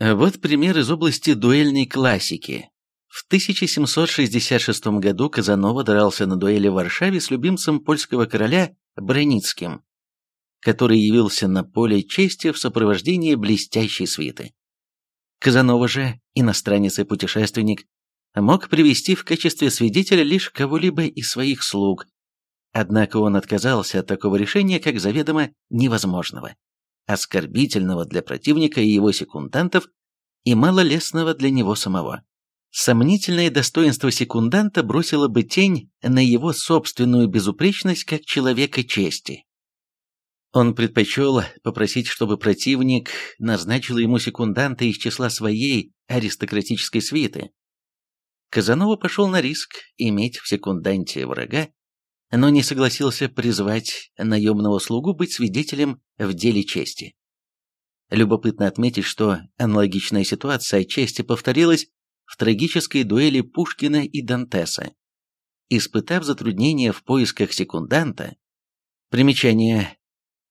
Вот пример из области дуэльной классики. В 1766 году Казанова дрался на дуэли в Варшаве с любимцем польского короля Броницким, который явился на поле чести в сопровождении блестящей свиты. Казанова же, иностранец и путешественник, мог привести в качестве свидетеля лишь кого-либо из своих слуг, однако он отказался от такого решения как заведомо невозможного оскорбительного для противника и его секундантов и малолестного для него самого. Сомнительное достоинство секунданта бросило бы тень на его собственную безупречность как человека чести. Он предпочел попросить, чтобы противник назначил ему секунданта из числа своей аристократической свиты. Казанова пошел на риск иметь в секунданте врага, но не согласился призвать наемного слугу быть свидетелем в деле чести. Любопытно отметить, что аналогичная ситуация отчасти повторилась в трагической дуэли Пушкина и Дантеса. Испытав затруднения в поисках секунданта, примечание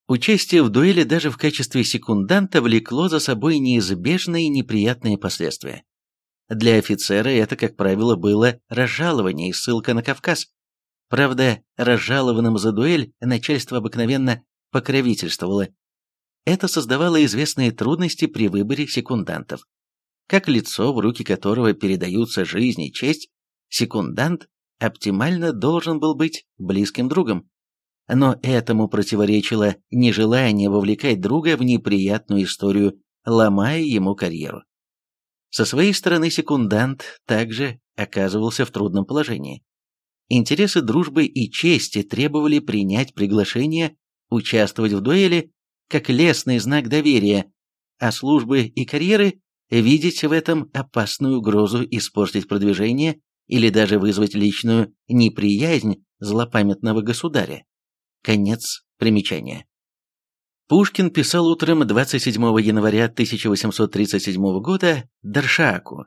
Участие в дуэли даже в качестве секунданта влекло за собой неизбежные неприятные последствия. Для офицера это, как правило, было разжалование и ссылка на Кавказ. Правда, разжалованным за дуэль начальство обыкновенно покровительствовало. Это создавало известные трудности при выборе секундантов. Как лицо, в руки которого передаются жизнь и честь, секундант оптимально должен был быть близким другом. Но этому противоречило нежелание вовлекать друга в неприятную историю, ломая ему карьеру. Со своей стороны секундант также оказывался в трудном положении. Интересы дружбы и чести требовали принять приглашение участвовать в дуэли как лестный знак доверия, а службы и карьеры видеть в этом опасную угрозу испортить продвижение или даже вызвать личную неприязнь злопамятного государя. Конец примечания. Пушкин писал утром 27 января 1837 года Даршаку,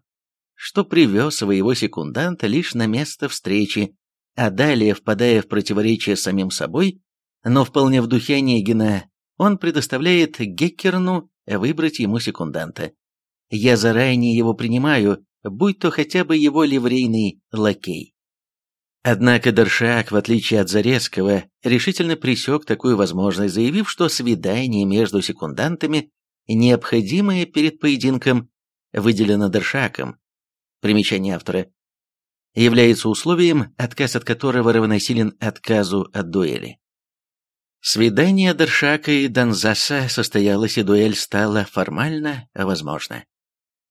что привез своего секунданта лишь на место встречи, а далее, впадая в противоречие с самим собой, но вполне в духе Онегина, он предоставляет Геккерну выбрать ему секунданта. Я заранее его принимаю, будь то хотя бы его ливрейный лакей. Однако Даршак, в отличие от Зарецкого, решительно пресек такую возможность, заявив, что свидание между секундантами, необходимое перед поединком, выделено Даршаком. Примечание автора является условием, отказ от которого равносилен отказу от дуэли. Свидание Дершака и Донзаса состоялось, и дуэль стала формально возможна.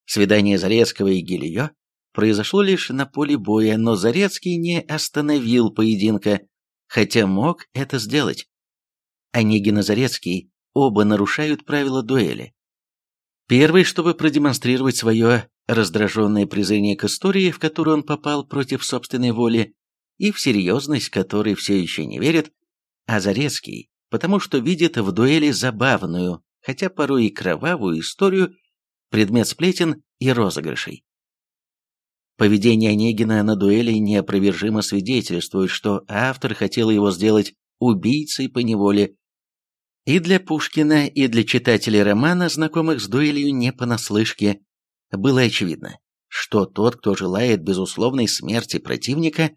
Свидание Зарецкого и Гильё произошло лишь на поле боя, но Зарецкий не остановил поединка, хотя мог это сделать. Онегин и Зарецкий оба нарушают правила дуэли. Первый, чтобы продемонстрировать свое раздраженное презрение к истории, в которую он попал против собственной воли, и в серьезность которой все еще не верит, а Зарецкий, потому что видит в дуэли забавную, хотя порой и кровавую историю, предмет сплетен и розыгрышей. Поведение Онегина на дуэли неопровержимо свидетельствует, что автор хотел его сделать убийцей по неволе. И для Пушкина, и для читателей романа, знакомых с дуэлью не понаслышке, было очевидно, что тот, кто желает безусловной смерти противника,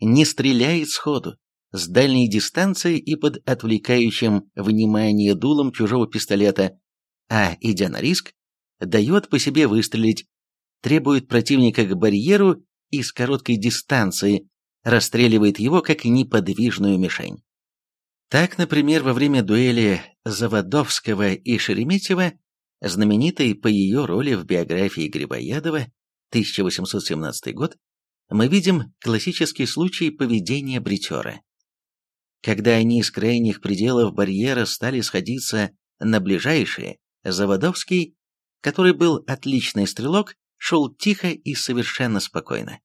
не стреляет сходу, с дальней дистанции и под отвлекающим внимание дулом чужого пистолета, а, идя на риск, дает по себе выстрелить, требует противника к барьеру и с короткой дистанции расстреливает его как неподвижную мишень. Так, например, во время дуэли Заводовского и Шереметьева знаменитой по ее роли в биографии Грибоедова 1817 год, мы видим классический случай поведения бритера. Когда они из крайних пределов барьера стали сходиться на ближайшие, Заводовский, который был отличный стрелок, шел тихо и совершенно спокойно.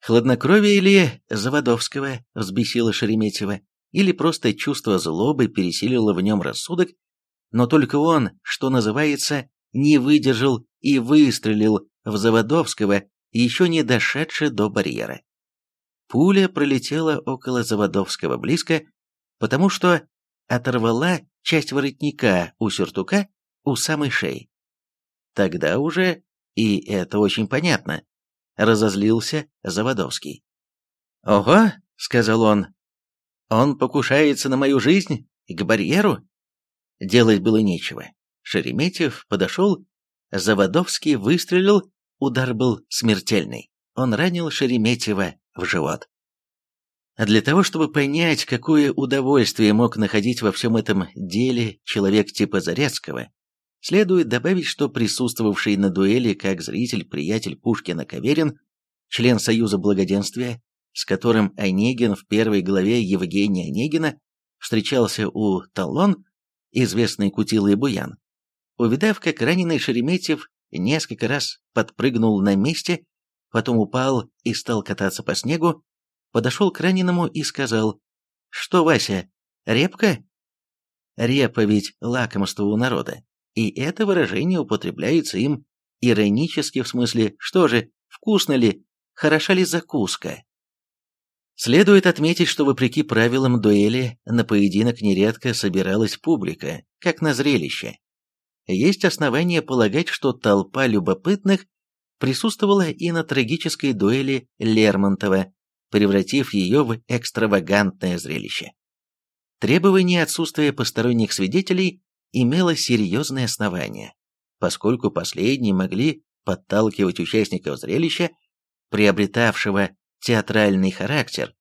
Хладнокровие ли Заводовского взбесило Шереметьева, или просто чувство злобы пересилило в нем рассудок, но только он, что называется, не выдержал и выстрелил в Заводовского, еще не дошедший до барьера. Пуля пролетела около Заводовского близко, потому что оторвала часть воротника у сюртука у самой шеи. Тогда уже, и это очень понятно, разозлился Заводовский. «Ого», — сказал он, — «он покушается на мою жизнь к барьеру?» Делать было нечего. Шереметьев подошел, Заводовский выстрелил, удар был смертельный. Он ранил Шереметьева в живот. А для того, чтобы понять, какое удовольствие мог находить во всем этом деле человек типа Зарецкого, следует добавить, что присутствовавший на дуэли как зритель-приятель Пушкина Каверин, член Союза Благоденствия, с которым Онегин в первой главе Евгения Онегина встречался у Талон, известный Кутила и Буян, увидав, как раненый Шереметьев несколько раз подпрыгнул на месте, потом упал и стал кататься по снегу, подошел к раненому и сказал, «Что, Вася, репка?» Репа ведь лакомство у народа, и это выражение употребляется им иронически в смысле «что же, вкусно ли, хороша ли закуска?» Следует отметить, что вопреки правилам дуэли на поединок нередко собиралась публика, как на зрелище. Есть основания полагать, что толпа любопытных присутствовала и на трагической дуэли Лермонтова, превратив ее в экстравагантное зрелище. Требование отсутствия посторонних свидетелей имело серьезное основание, поскольку последние могли подталкивать участников зрелища, приобретавшего театральный характер,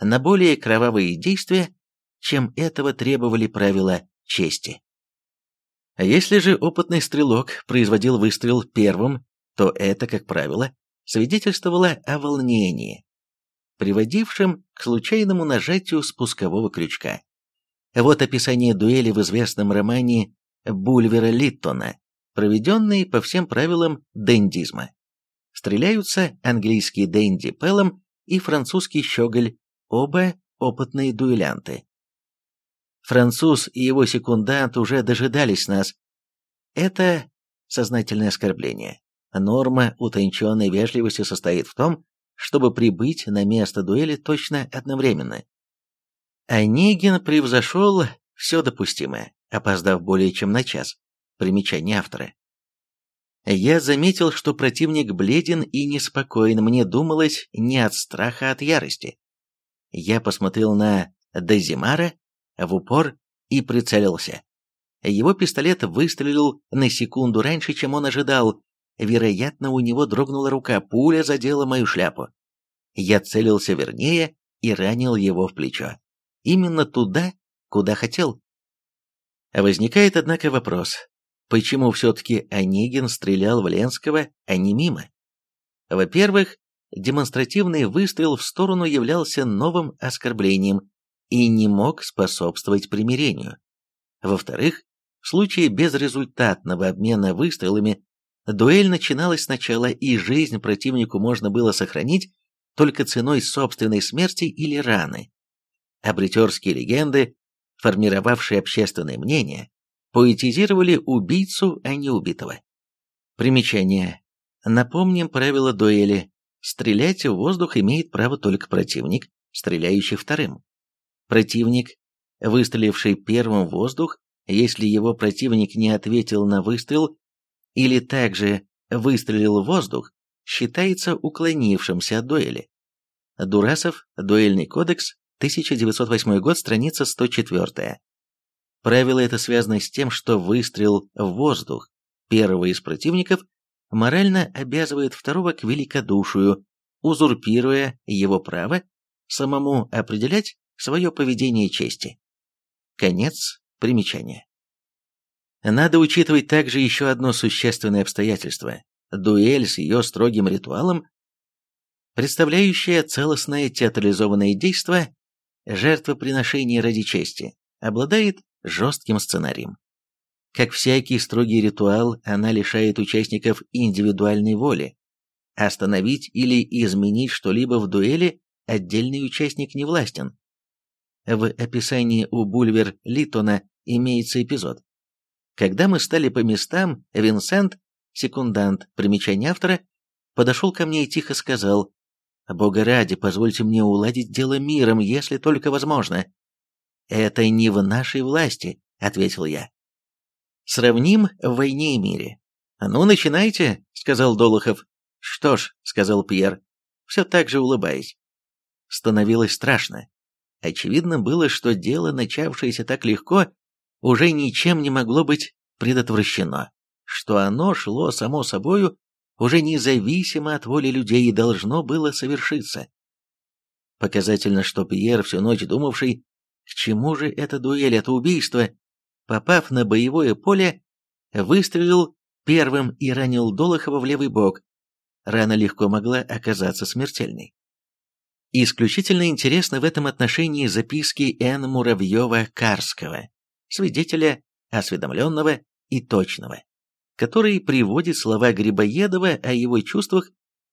на более кровавые действия, чем этого требовали правила чести. Если же опытный стрелок производил выстрел первым, то это, как правило, свидетельствовало о волнении, приводившем к случайному нажатию спускового крючка. Вот описание дуэли в известном романе Бульвера Литтона, проведенный по всем правилам дендизма. Стреляются английский Дэнди Пеллом и французский Щеголь, оба опытные дуэлянты. Француз и его секундант уже дожидались нас. Это сознательное оскорбление. Норма утонченной вежливости состоит в том, чтобы прибыть на место дуэли точно одновременно. Онегин превзошел все допустимое, опоздав более чем на час. Примечание автора. Я заметил, что противник бледен и неспокоен, мне думалось не от страха, а от ярости. Я посмотрел на Дезимара в упор и прицелился. Его пистолет выстрелил на секунду раньше, чем он ожидал, Вероятно, у него дрогнула рука, пуля задела мою шляпу. Я целился вернее и ранил его в плечо. Именно туда, куда хотел. Возникает, однако, вопрос, почему все-таки Онегин стрелял в Ленского, а не мимо? Во-первых, демонстративный выстрел в сторону являлся новым оскорблением и не мог способствовать примирению. Во-вторых, в случае безрезультатного обмена выстрелами Дуэль начиналась сначала, и жизнь противнику можно было сохранить только ценой собственной смерти или раны. Абритерские легенды, формировавшие общественное мнение, поэтизировали убийцу, а не убитого. Примечание. Напомним правила дуэли. Стрелять в воздух имеет право только противник, стреляющий вторым. Противник, выстреливший первым в воздух, если его противник не ответил на выстрел, или также выстрелил в воздух, считается уклонившимся от дуэли. Дурасов, Дуэльный кодекс, 1908 год, страница 104. Правило это связано с тем, что выстрел в воздух первого из противников морально обязывает второго к великодушию, узурпируя его право самому определять свое поведение чести. Конец примечания. Надо учитывать также еще одно существенное обстоятельство. Дуэль с ее строгим ритуалом, представляющая целостное театрализованное действо, жертвоприношение ради чести, обладает жестким сценарием. Как всякий строгий ритуал, она лишает участников индивидуальной воли. Остановить или изменить что-либо в дуэли отдельный участник не властен. В описании у Бульвер Литтона имеется эпизод, когда мы стали по местам, Винсент, секундант, примечание автора, подошел ко мне и тихо сказал, «Бога ради, позвольте мне уладить дело миром, если только возможно». «Это не в нашей власти», — ответил я. Сравним в «Войне и мире». «Ну, начинайте», — сказал Долохов. «Что ж», — сказал Пьер, все так же улыбаясь. Становилось страшно. Очевидно было, что дело, начавшееся так легко, уже ничем не могло быть предотвращено, что оно шло само собою, уже независимо от воли людей и должно было совершиться. Показательно, что Пьер, всю ночь думавший, к чему же эта дуэль, это убийство, попав на боевое поле, выстрелил первым и ранил Долохова в левый бок. Рана легко могла оказаться смертельной. Исключительно интересны в этом отношении записки Н. Муравьева-Карского, свидетеля осведомленного и точного, который приводит слова Грибоедова о его чувствах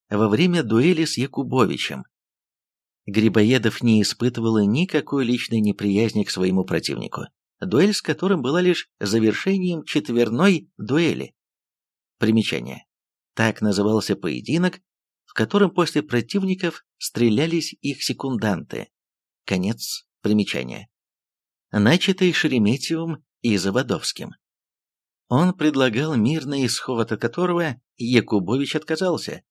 во время дуэли с Якубовичем. Грибоедов не испытывал никакой личной неприязни к своему противнику, дуэль с которым была лишь завершением четверной дуэли. Примечание. Так назывался поединок, в котором после противников стрелялись их секунданты. Конец примечания. Начатый Шереметьевым и Заводовским. Он предлагал мирный исход, от которого Якубович отказался,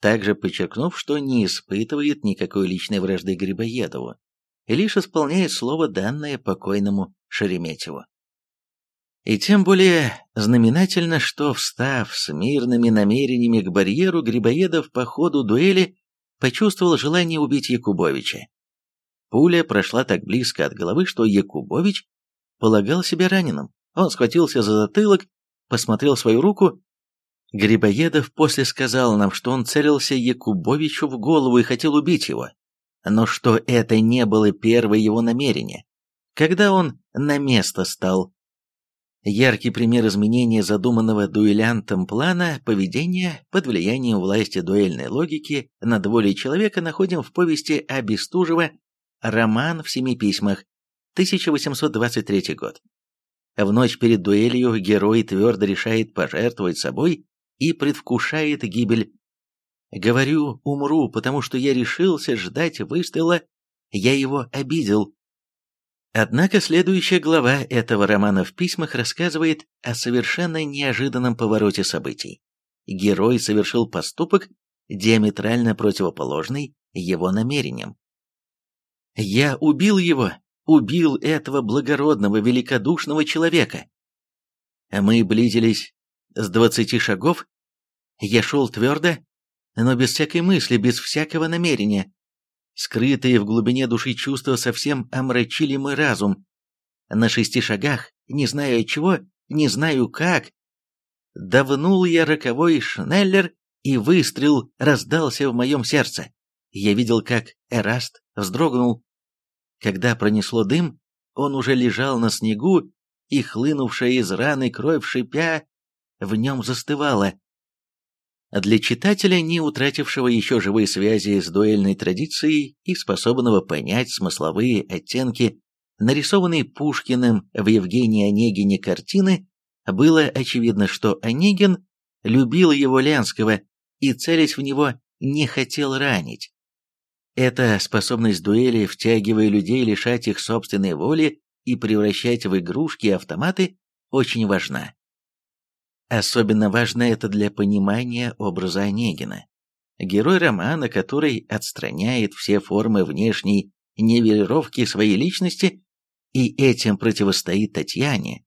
также подчеркнув, что не испытывает никакой личной вражды Грибоедову, лишь исполняет слово, данное покойному Шереметьеву. И тем более знаменательно, что, встав с мирными намерениями к барьеру, Грибоедов по ходу дуэли почувствовал желание убить Якубовича. Пуля прошла так близко от головы, что Якубович полагал себя раненым. Он схватился за затылок, посмотрел свою руку. Грибоедов после сказал нам, что он целился Якубовичу в голову и хотел убить его, но что это не было первое его намерение. Когда он на место стал, Яркий пример изменения задуманного дуэлянтом плана поведения под влиянием власти дуэльной логики над волей человека находим в повести о «Роман в семи письмах», 1823 год. В ночь перед дуэлью герой твердо решает пожертвовать собой и предвкушает гибель. «Говорю, умру, потому что я решился ждать выстрела, я его обидел, Однако следующая глава этого романа в письмах рассказывает о совершенно неожиданном повороте событий. Герой совершил поступок, диаметрально противоположный его намерениям. «Я убил его, убил этого благородного, великодушного человека». Мы близились с двадцати шагов, я шел твердо, но без всякой мысли, без всякого намерения, Скрытые в глубине души чувства совсем омрачили мой разум. На шести шагах, не знаю от чего, не знаю как, давнул я роковой шнеллер, и выстрел раздался в моем сердце. Я видел, как Эраст вздрогнул. Когда пронесло дым, он уже лежал на снегу, и хлынувшая из раны кровь шипя в нем застывала. Для читателя, не утратившего еще живые связи с дуэльной традицией и способного понять смысловые оттенки, нарисованные Пушкиным в Евгении Онегине картины, было очевидно, что Онегин любил его Ленского и, целясь в него, не хотел ранить. Эта способность дуэли, втягивая людей, лишать их собственной воли и превращать в игрушки автоматы, очень важна. Особенно важно это для понимания образа Онегина. Герой романа, который отстраняет все формы внешней нивелировки своей личности и этим противостоит Татьяне,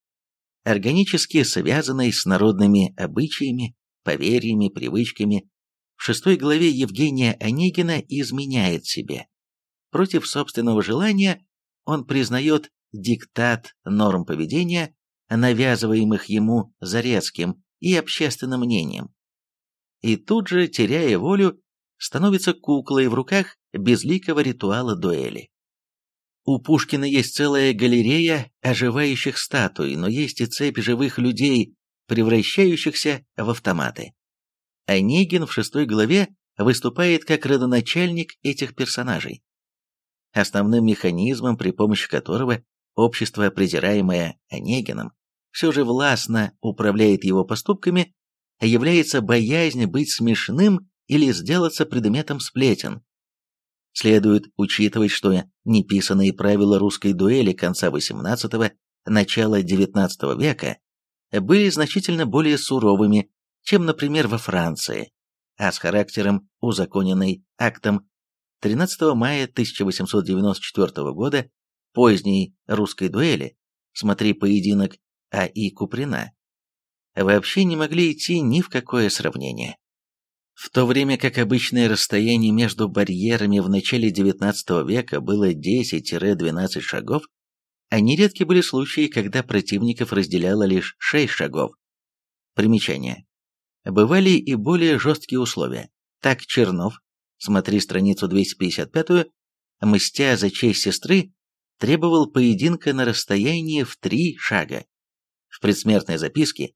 органически связанной с народными обычаями, поверьями, привычками, в шестой главе Евгения Онегина изменяет себе. Против собственного желания он признает диктат норм поведения навязываемых ему Зарецким и общественным мнением. И тут же, теряя волю, становится куклой в руках безликого ритуала дуэли. У Пушкина есть целая галерея оживающих статуй, но есть и цепь живых людей, превращающихся в автоматы. Онегин в шестой главе выступает как родоначальник этих персонажей. Основным механизмом, при помощи которого общество, презираемое Онегином, все же властно управляет его поступками, является боязнь быть смешным или сделаться предметом сплетен. Следует учитывать, что неписанные правила русской дуэли конца XVIII – начала XIX века были значительно более суровыми, чем, например, во Франции, а с характером, узаконенный актом 13 мая 1894 года поздней русской дуэли, смотри поединок А.И. Куприна, вообще не могли идти ни в какое сравнение. В то время как обычное расстояние между барьерами в начале XIX века было 10-12 шагов, а нередки были случаи, когда противников разделяло лишь 6 шагов. Примечание. Бывали и более жесткие условия. Так Чернов, смотри страницу 255, мстя за честь сестры, требовал поединка на расстоянии в три шага. Предсмертной записке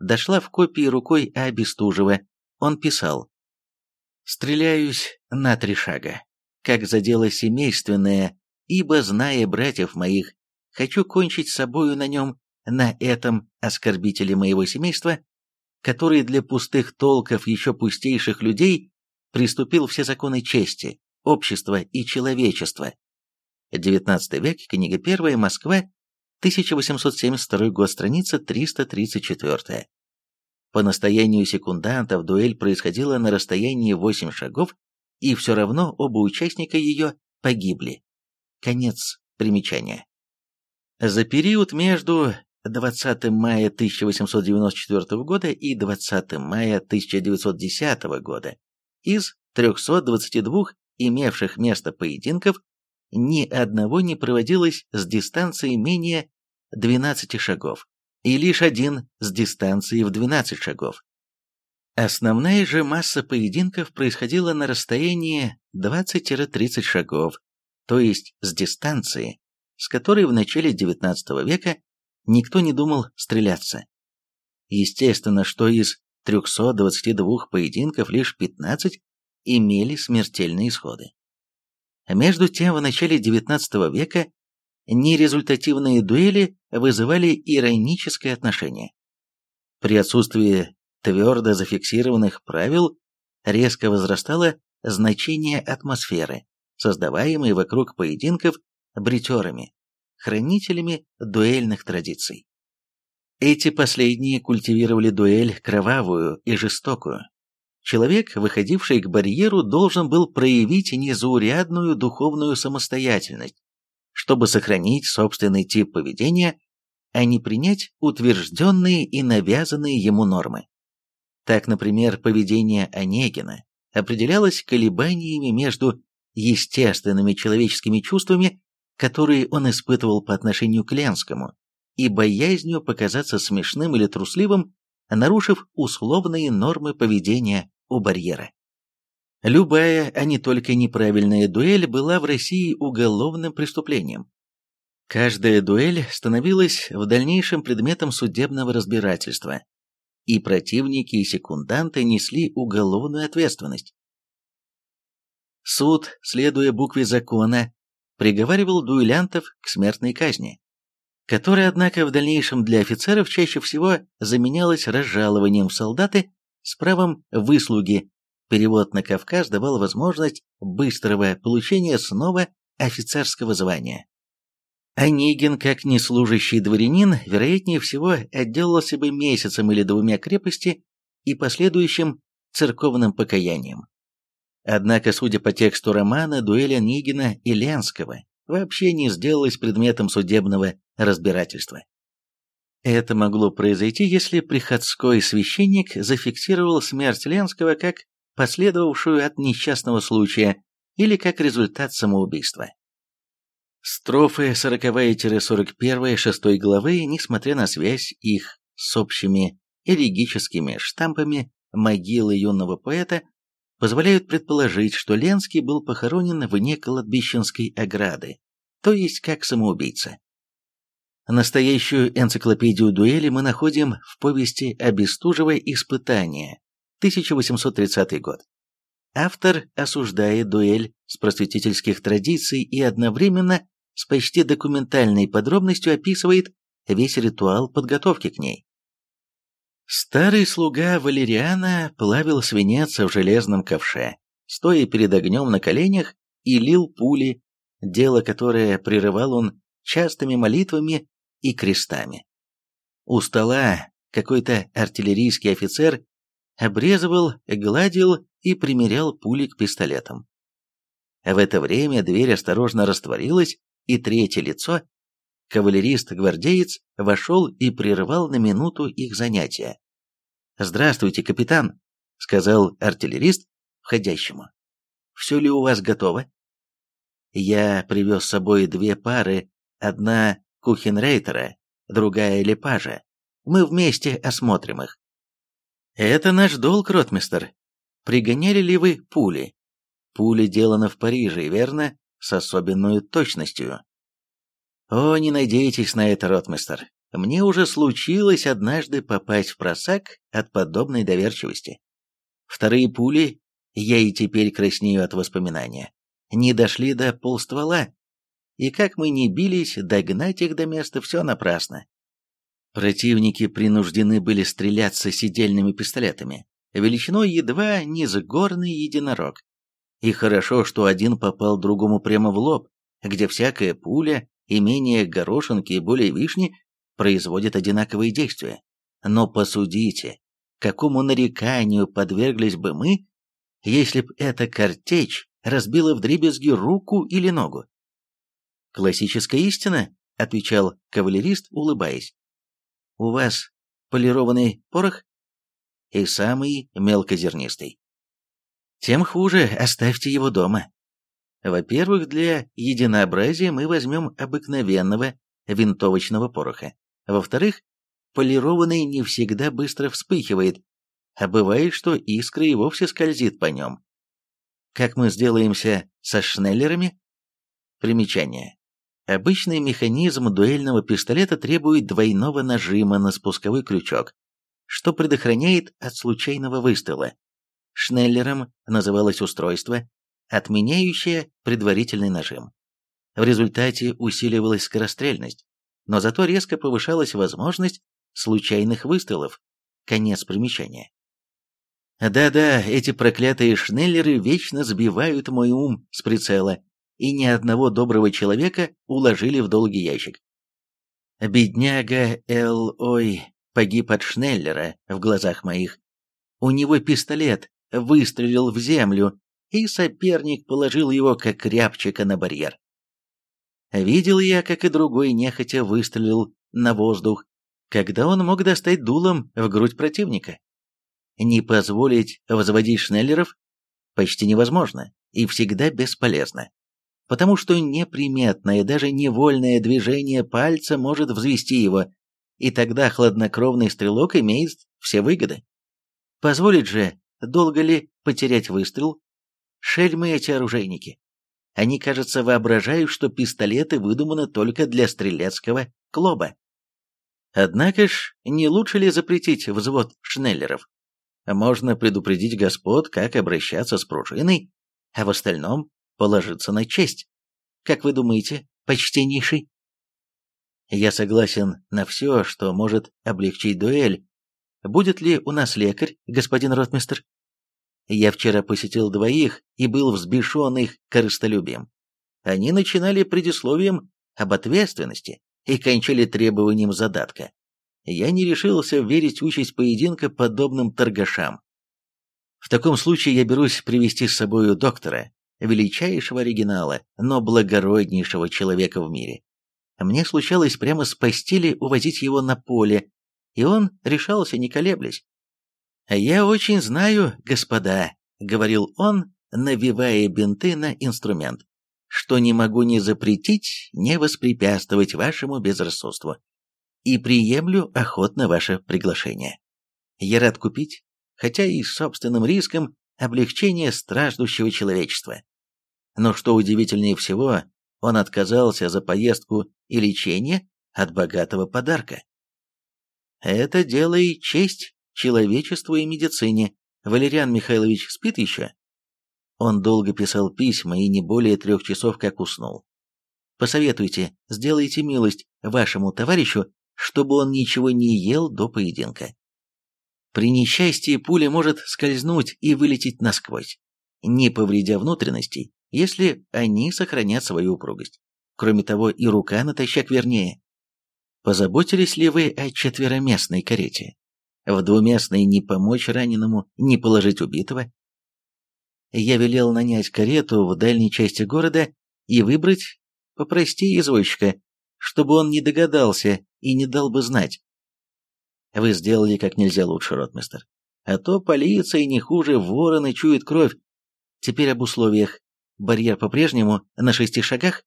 дошла в копии рукой А. Бестужева, он писал «Стреляюсь на три шага, как за дело семейственное, ибо, зная братьев моих, хочу кончить с собою на нем, на этом оскорбителе моего семейства, который для пустых толков еще пустейших людей приступил все законы чести, общества и человечества. XIX век, книга 1, Москва, 1872 год, страница 334. По настоянию секундантов дуэль происходила на расстоянии 8 шагов, и все равно оба участника ее погибли. Конец примечания. За период между 20 мая 1894 года и 20 мая 1910 года из 322 имевших место поединков ни одного не проводилось с дистанции менее 12 шагов и лишь один с дистанции в 12 шагов. Основная же масса поединков происходила на расстоянии 20-30 шагов, то есть с дистанции, с которой в начале XIX века никто не думал стреляться. Естественно, что из 322 поединков лишь 15 имели смертельные исходы. Между тем, в начале XIX века нерезультативные дуэли вызывали ироническое отношение. При отсутствии твердо зафиксированных правил резко возрастало значение атмосферы, создаваемой вокруг поединков бритерами, хранителями дуэльных традиций. Эти последние культивировали дуэль кровавую и жестокую. Человек, выходивший к барьеру, должен был проявить незаурядную духовную самостоятельность, чтобы сохранить собственный тип поведения, а не принять утвержденные и навязанные ему нормы. Так, например, поведение Онегина определялось колебаниями между естественными человеческими чувствами, которые он испытывал по отношению к Ленскому, и боязнью показаться смешным или трусливым, нарушив условные нормы поведения у барьера. Любая, а не только неправильная дуэль была в России уголовным преступлением. Каждая дуэль становилась в дальнейшем предметом судебного разбирательства, и противники и секунданты несли уголовную ответственность. Суд, следуя букве закона, приговаривал дуэлянтов к смертной казни, которая, однако, в дальнейшем для офицеров чаще всего заменялась разжалованием в солдаты с правом выслуги Перевод на Кавказ давал возможность быстрого получения снова офицерского звания. Онегин, как неслужащий дворянин, вероятнее всего отделался бы месяцем или двумя крепости и последующим церковным покаянием. Однако, судя по тексту романа, дуэль Онегина и Ленского вообще не сделалась предметом судебного разбирательства. Это могло произойти, если приходской священник зафиксировал смерть Ленского как последовавшую от несчастного случая или как результат самоубийства. Строфы 40-41 6 главы, несмотря на связь их с общими элегическими штампами могилы юного поэта, позволяют предположить, что Ленский был похоронен вне кладбищенской ограды, то есть как самоубийца. Настоящую энциклопедию дуэли мы находим в повести о Бестужевой «Испытание», 1830 год. Автор осуждает дуэль с просветительских традиций и одновременно с почти документальной подробностью описывает весь ритуал подготовки к ней. Старый слуга Валериана плавил свинец в железном ковше, стоя перед огнем на коленях и лил пули, дело которое прерывал он частыми молитвами и крестами. У стола какой-то артиллерийский офицер обрезывал, гладил и примерял пули к пистолетам. В это время дверь осторожно растворилась, и третье лицо, кавалерист-гвардеец, вошел и прервал на минуту их занятия. «Здравствуйте, капитан», — сказал артиллерист входящему. «Все ли у вас готово?» Я привез с собой две пары, одна Кухенрейтера, другая Лепажа. Мы вместе осмотрим их. Это наш долг, ротмистер. Пригоняли ли вы пули? Пули деланы в Париже, верно? С особенной точностью. О, не надейтесь на это, ротмистер. Мне уже случилось однажды попасть в просак от подобной доверчивости. Вторые пули, я и теперь краснею от воспоминания, не дошли до полствола, и как мы ни бились, догнать их до места все напрасно. Противники принуждены были стреляться сидельными пистолетами, величиной едва не за горный единорог. И хорошо, что один попал другому прямо в лоб, где всякая пуля, имение горошинки и более вишни, производит одинаковые действия. Но посудите, какому нареканию подверглись бы мы, если б эта картечь разбила вдребезги руку или ногу? «Классическая истина», — отвечал кавалерист, улыбаясь. «У вас полированный порох?» «И самый мелкозернистый». «Тем хуже, оставьте его дома. Во-первых, для единообразия мы возьмем обыкновенного винтовочного пороха. Во-вторых, полированный не всегда быстро вспыхивает, а бывает, что искра и вовсе скользит по нем. Как мы сделаемся со шнеллерами? Примечание. Обычный механизм дуэльного пистолета требует двойного нажима на спусковой крючок, что предохраняет от случайного выстрела. Шнеллером называлось устройство, отменяющее предварительный нажим. В результате усиливалась скорострельность, но зато резко повышалась возможность случайных выстрелов. Конец примечания. Да-да, эти проклятые шнеллеры вечно сбивают мой ум с прицела, и ни одного доброго человека уложили в долгий ящик. Бедняга Эл Ой погиб от Шнеллера в глазах моих. У него пистолет выстрелил в землю, и соперник положил его как рябчика на барьер. Видел я, как и другой нехотя выстрелил на воздух, когда он мог достать дулом в грудь противника. Не позволить возводить шнеллеров почти невозможно и всегда бесполезно потому что неприметное, даже невольное движение пальца может взвести его, и тогда хладнокровный стрелок имеет все выгоды. Позволит же, долго ли потерять выстрел? Шельмы эти оружейники. Они, кажется, воображают, что пистолеты выдуманы только для стрелецкого клоба. Однако ж, не лучше ли запретить взвод шнеллеров? Можно предупредить господ, как обращаться с пружиной, а в остальном положиться на честь. Как вы думаете, почтеннейший? Я согласен на все, что может облегчить дуэль. Будет ли у нас лекарь, господин ротмистр? Я вчера посетил двоих и был взбешен их корыстолюбием. Они начинали предисловием об ответственности и кончали требованием задатка. Я не решился верить участь поединка подобным торгашам. В таком случае я берусь привести с собою доктора, величайшего оригинала, но благороднейшего человека в мире. Мне случалось прямо с постели увозить его на поле, и он решался, не колеблясь. «Я очень знаю, господа», — говорил он, навивая бинты на инструмент, «что не могу ни запретить, ни воспрепятствовать вашему безрассудству, и приемлю охотно ваше приглашение. Я рад купить, хотя и с собственным риском, облегчение страждущего человечества. Но что удивительнее всего, он отказался за поездку и лечение от богатого подарка. Это дело и честь человечеству и медицине. Валериан Михайлович спит еще? Он долго писал письма и не более трех часов как уснул. Посоветуйте, сделайте милость вашему товарищу, чтобы он ничего не ел до поединка. При несчастье пуля может скользнуть и вылететь насквозь, не повредя внутренностей, если они сохранят свою упругость. Кроме того, и рука натощак вернее. Позаботились ли вы о четвероместной карете? в двуместной не помочь раненому, не положить убитого. Я велел нанять карету в дальней части города и выбрать попростее извозчика, чтобы он не догадался и не дал бы знать. Вы сделали как нельзя лучше, ротмистер. А то полиция не хуже вороны чует кровь. Теперь об условиях. Барьер по-прежнему на шести шагах?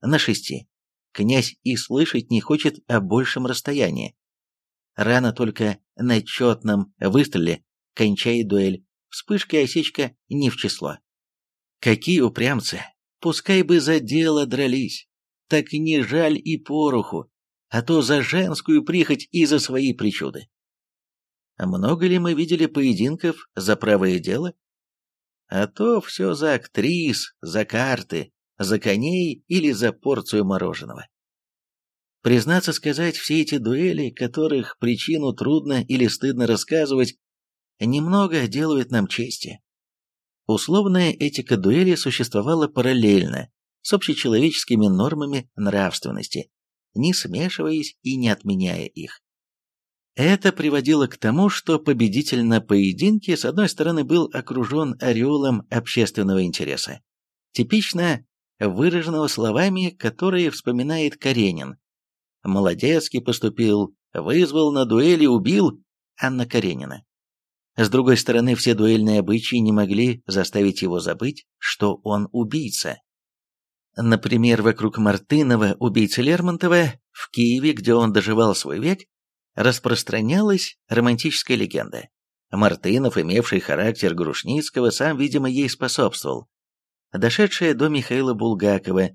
На шести. Князь и слышать не хочет о большем расстоянии. Рано только на четном выстреле кончает дуэль. Вспышка и осечка не в число. Какие упрямцы! Пускай бы за дело дрались. Так не жаль и пороху, а то за женскую прихоть и за свои причуды. Много ли мы видели поединков за правое дело? А то все за актрис, за карты, за коней или за порцию мороженого. Признаться сказать, все эти дуэли, которых причину трудно или стыдно рассказывать, немного делают нам чести. Условная этика дуэли существовала параллельно с общечеловеческими нормами нравственности, не смешиваясь и не отменяя их. Это приводило к тому, что победитель на поединке с одной стороны был окружен ореолом общественного интереса, типично выраженного словами, которые вспоминает Каренин. Молодецкий поступил, вызвал на дуэли, убил Анна Каренина. С другой стороны, все дуэльные обычаи не могли заставить его забыть, что он убийца. Например, вокруг Мартынова, убийцы Лермонтова, в Киеве, где он доживал свой век, распространялась романтическая легенда. Мартынов, имевший характер Грушницкого, сам, видимо, ей способствовал. Дошедшая до Михаила Булгакова,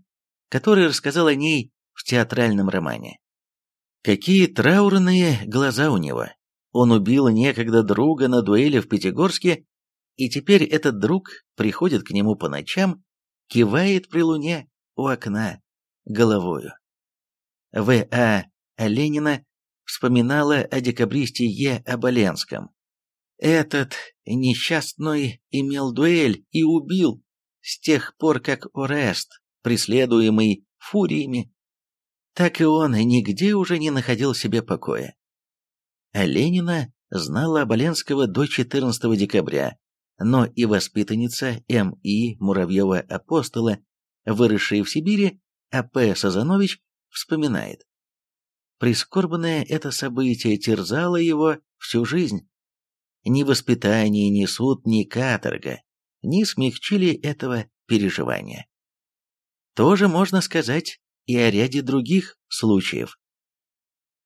который рассказал о ней в театральном романе. Какие траурные глаза у него. Он убил некогда друга на дуэли в Пятигорске, и теперь этот друг приходит к нему по ночам, кивает при луне у окна головою. В.А. Ленина вспоминала о декабристе Е. Оболенском. Этот несчастный имел дуэль и убил с тех пор, как Орест, преследуемый фуриями, так и он нигде уже не находил себе покоя. А Ленина знала Оболенского до 14 декабря, но и воспитанница М.И. Муравьева-Апостола, выросшая в Сибири, А.П. Сазанович, вспоминает. Прискорбное это событие терзало его всю жизнь. Ни воспитание, ни суд, ни каторга не смягчили этого переживания. Тоже можно сказать и о ряде других случаев.